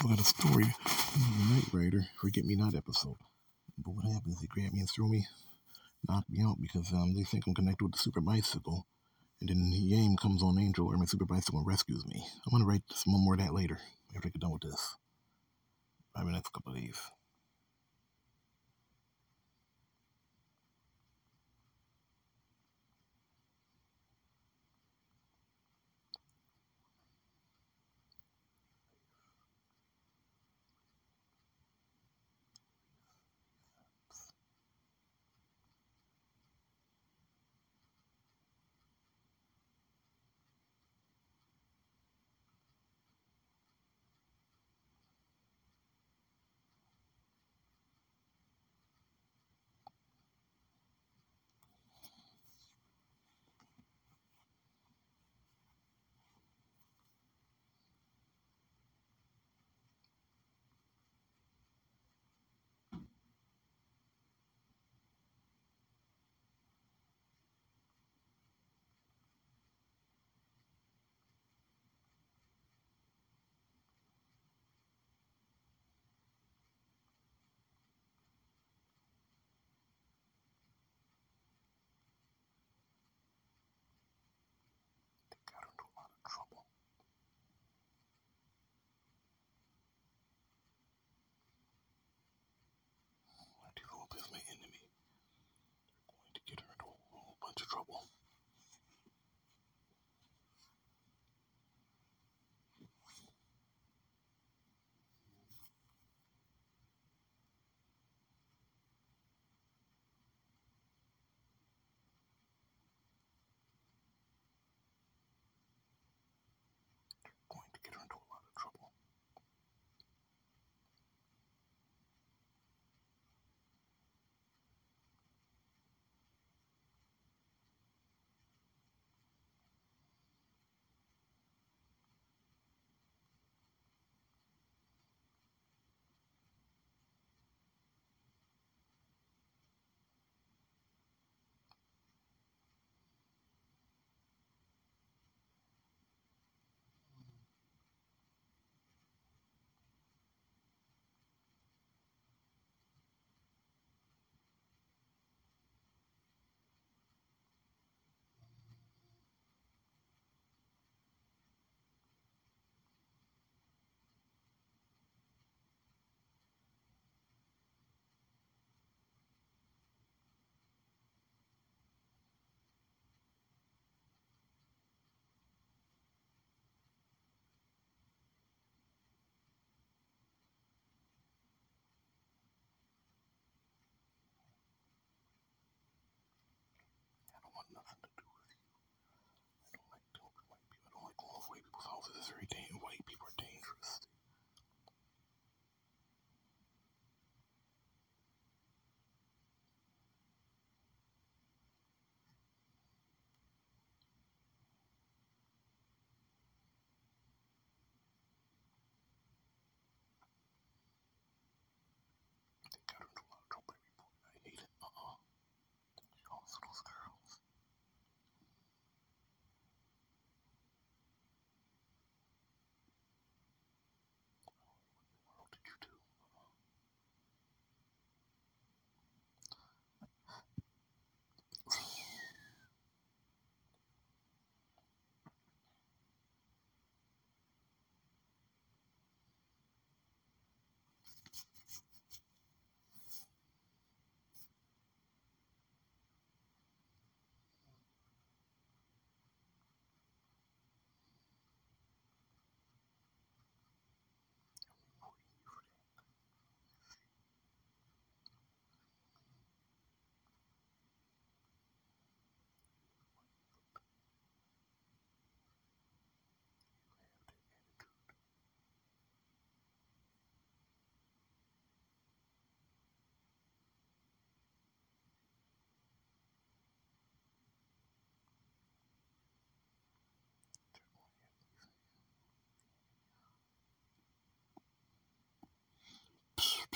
I got a story from the Knight Rider, Forget Me Not episode. But what happens, they grab me and throw me, knock me out because um, they think I'm connected with the super bicycle. And then Yame comes on Angel or my super bicycle and rescues me. I'm gonna write some more of that later after I get done with this. Probably next couple of days.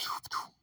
Phew, phew.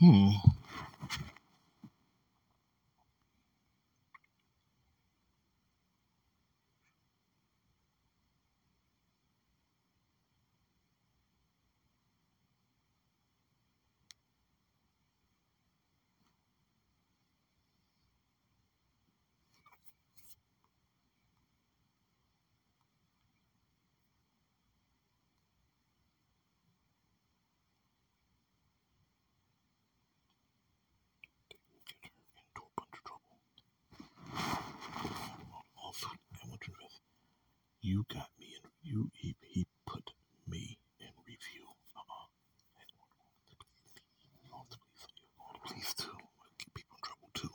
嗯。You got me in. You he, he put me in review. Uh-uh. All the police, all the police too. Get people in trouble too.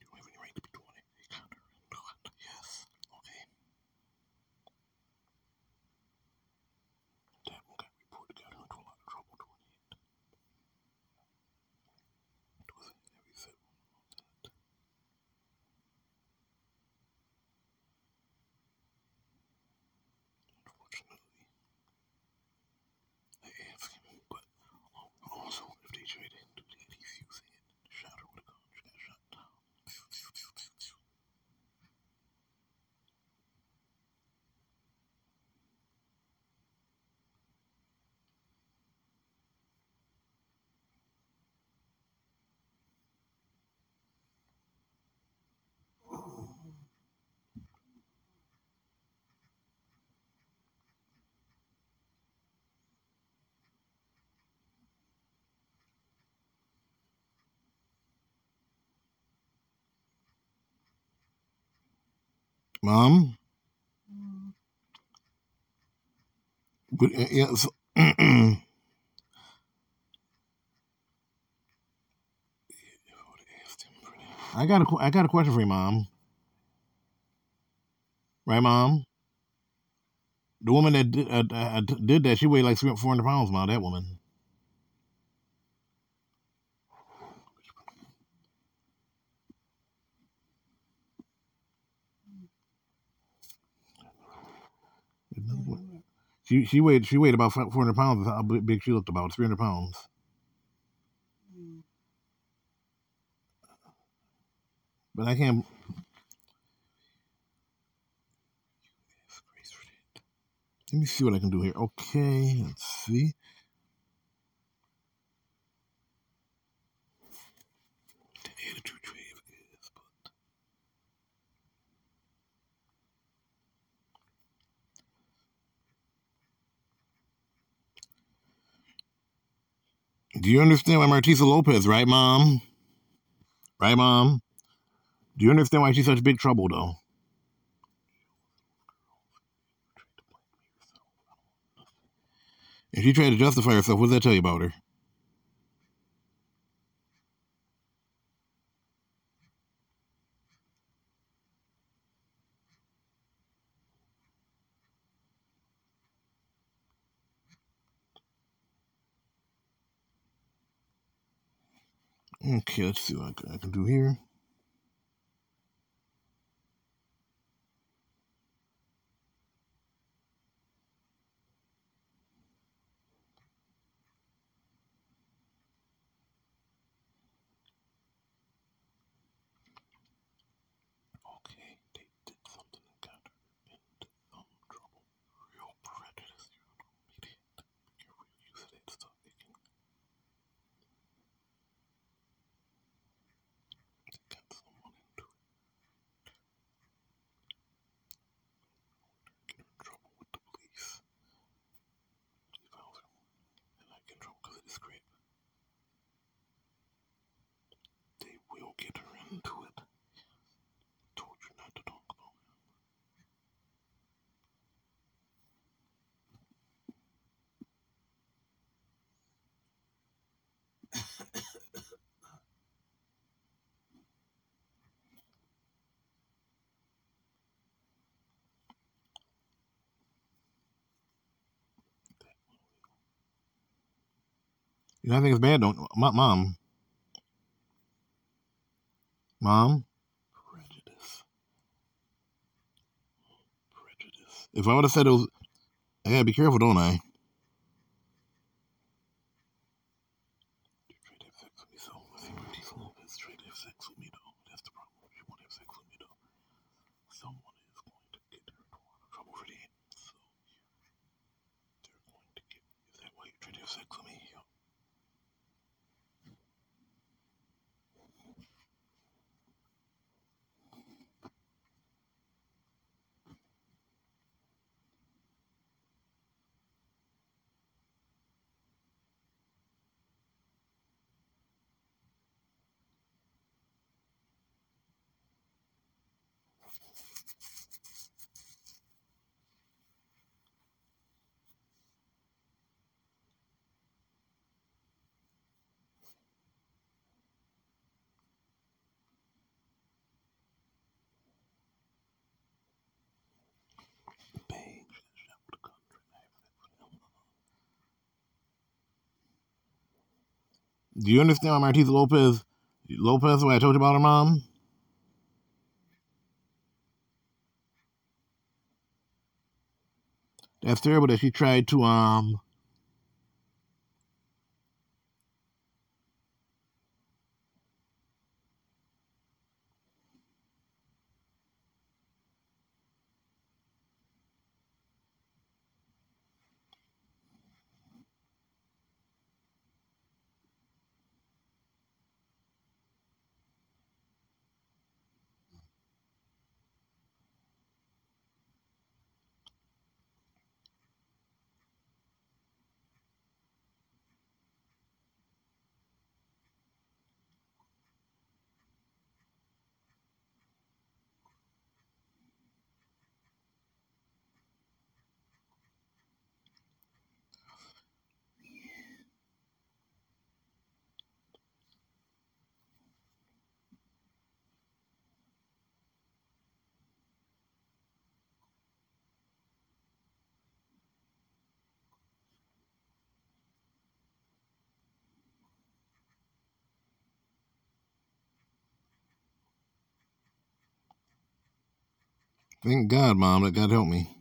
You don't have any right to be doing it. You got her into it. Yes. Okay. That one got reported. Got her into a lot of trouble doing it. It was a heavy set. Unfortunately, I asked him, but also if they tried to do that, he's using it. Shot her with a gun. She got shot down. Mom, but uh, yes, I got a I got a question for you, Mom. Right, Mom? The woman that did, uh, uh, did that, she weighed like 400 pounds, Mom. That woman. She she weighed she weighed about 400 pounds. That's How big she looked about 300 pounds. But I can't. Let me see what I can do here. Okay, let's see. Do you understand why Martisa Lopez, right, Mom? Right, Mom? Do you understand why she's such big trouble, though? If she tried to justify herself, what does that tell you about her? Okay, let's see what I can, I can do here. You know, I think it's bad. Don't my mom, mom, prejudice, prejudice. If I would have said it was, I gotta be careful, don't I? Do you understand why Martiza Lopez Lopez what I told you about her mom? That's terrible that she tried to um thank God, mom, that God help me.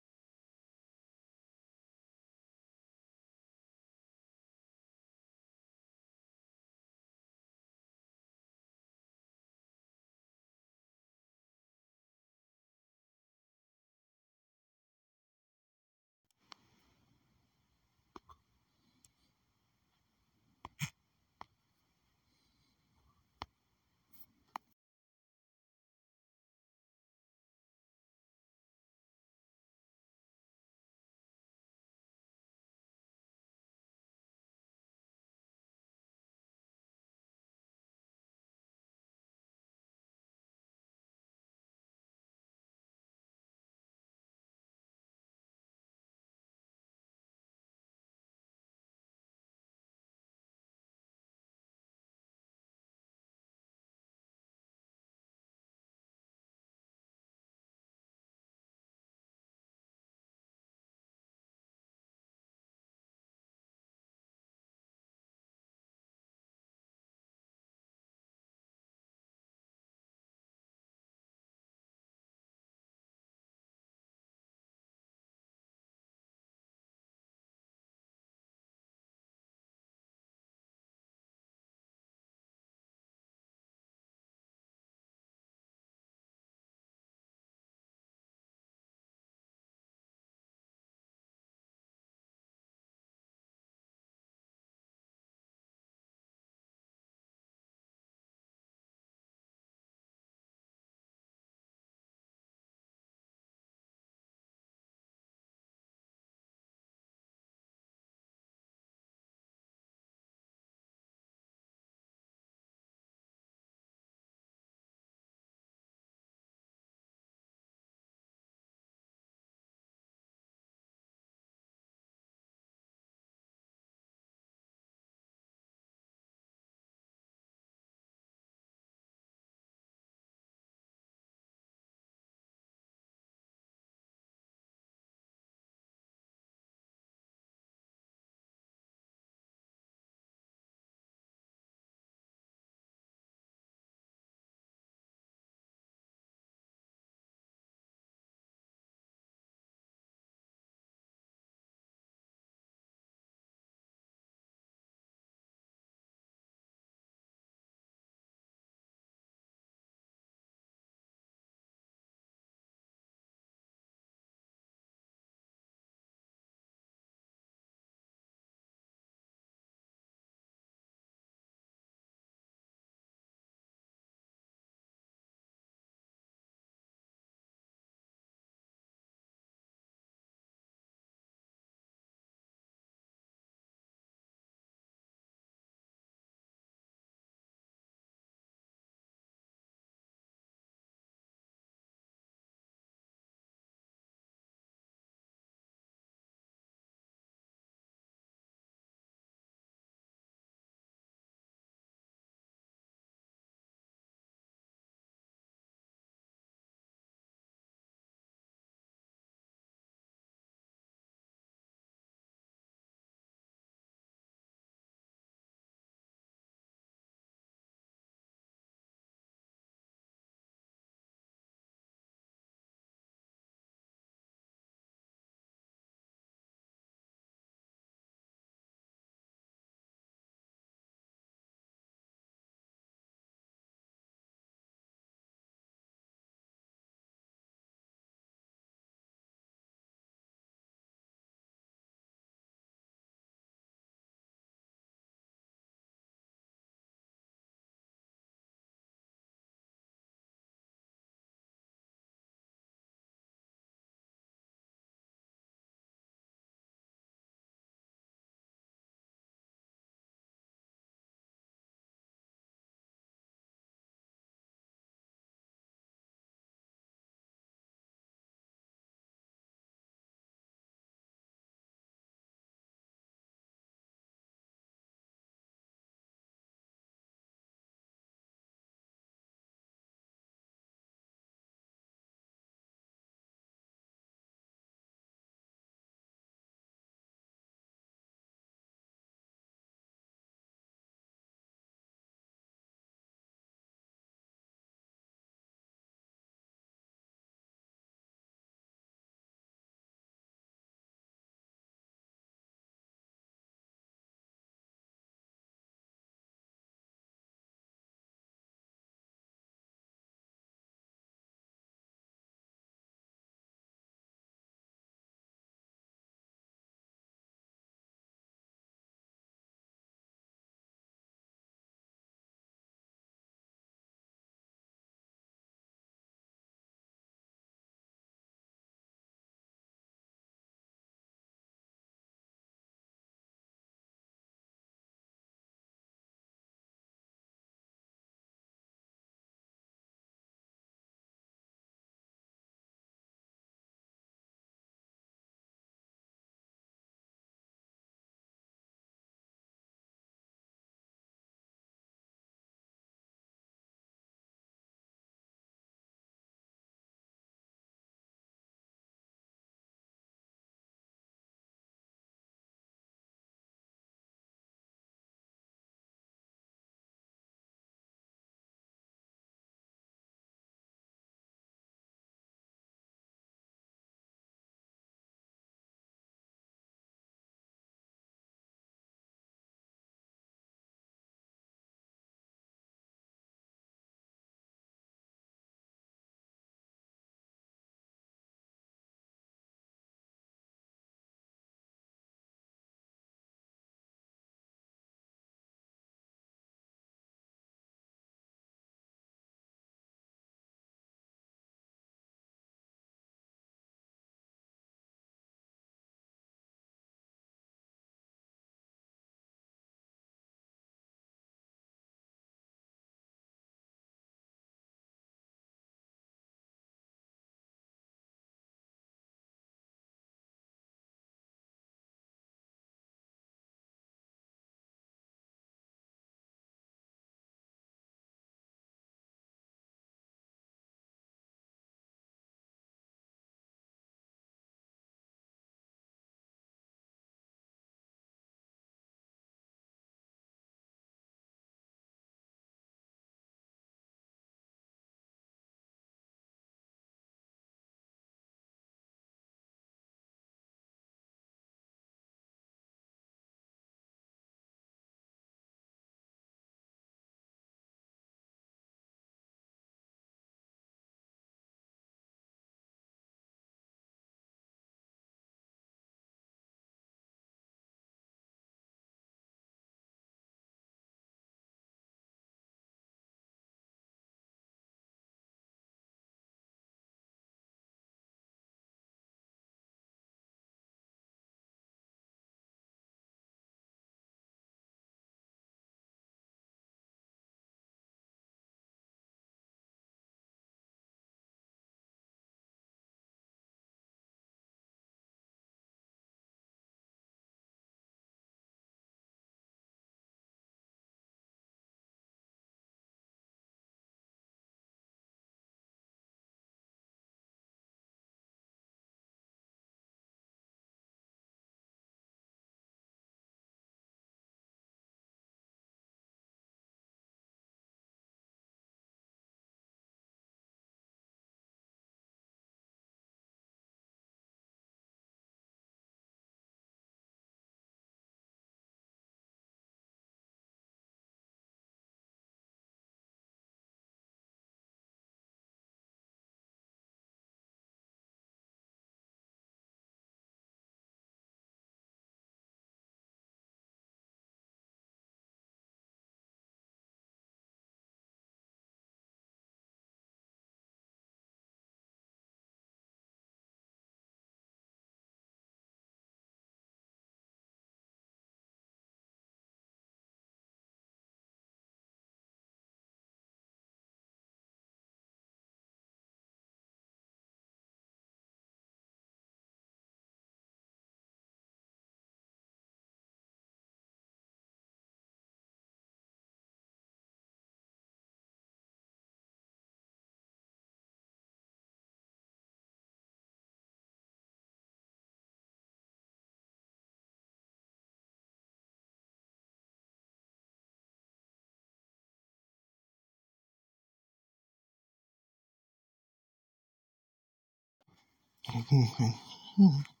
Mm-hmm.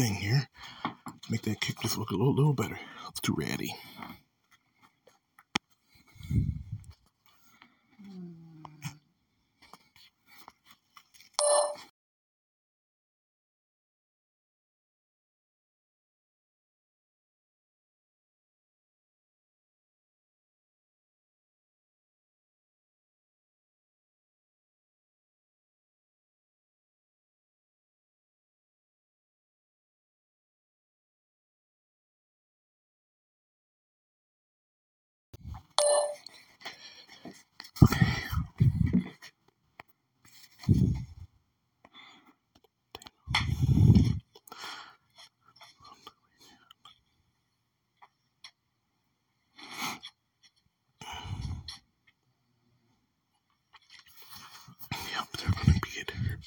thing here. Make that kick just look a little, little better. It's too ratty.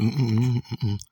嗯嗯嗯嗯嗯